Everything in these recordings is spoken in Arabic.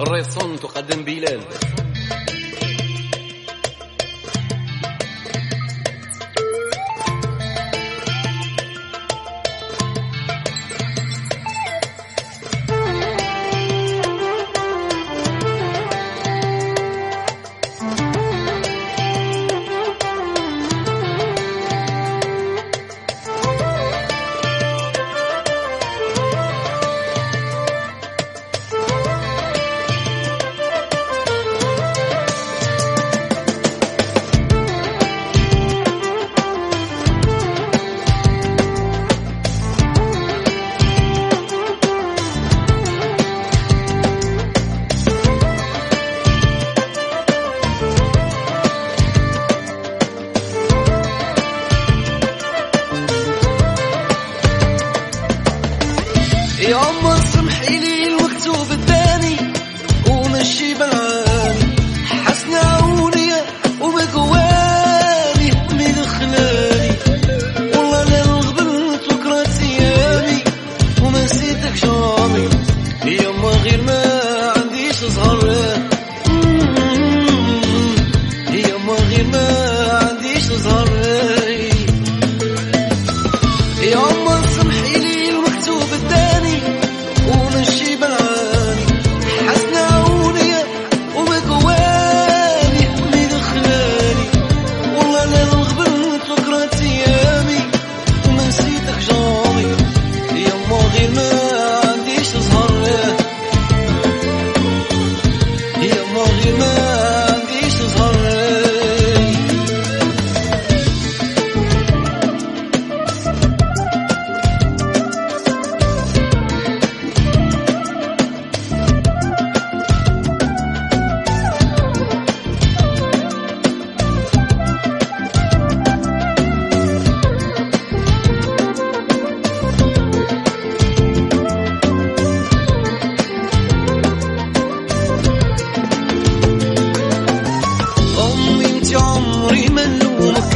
الريصون تقدم بلال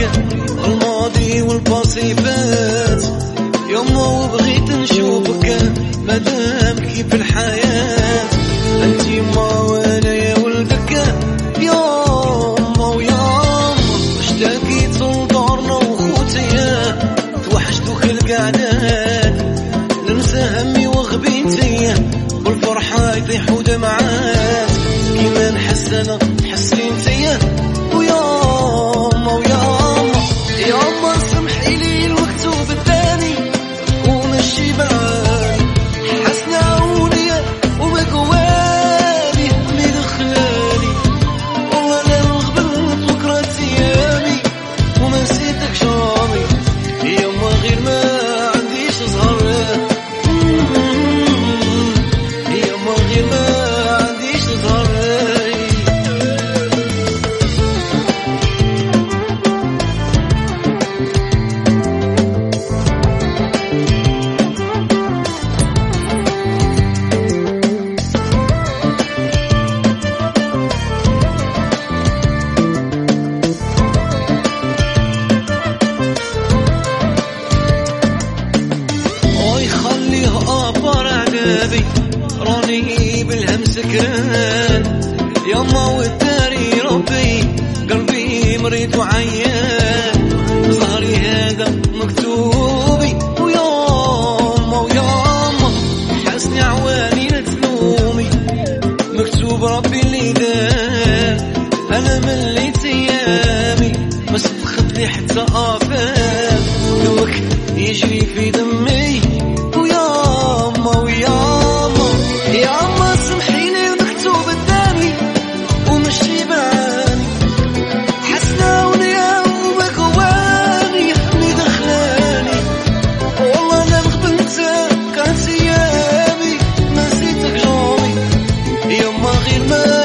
ملومك الماضي والباصي فات يما وبغيت نشوفك مادام كيف الحياة. أنت يما وأنا يا ولدك ياما وياما اشتكيت لدارنا وخوتي توحشتوك القعدات ننسى همي وغبيتي والفرحة يطيحوا دمعات كيما نحس أنا حسي راني بالهم سكران يما وداري ربي قلبي مريض وعيان. صهري هذا مكتوبي وياما وياما حسني عواني لتلومي مكتوب ربي اللي دار أنا مليت ايامي ما صدقت لي حتى افات دمك يجري mơ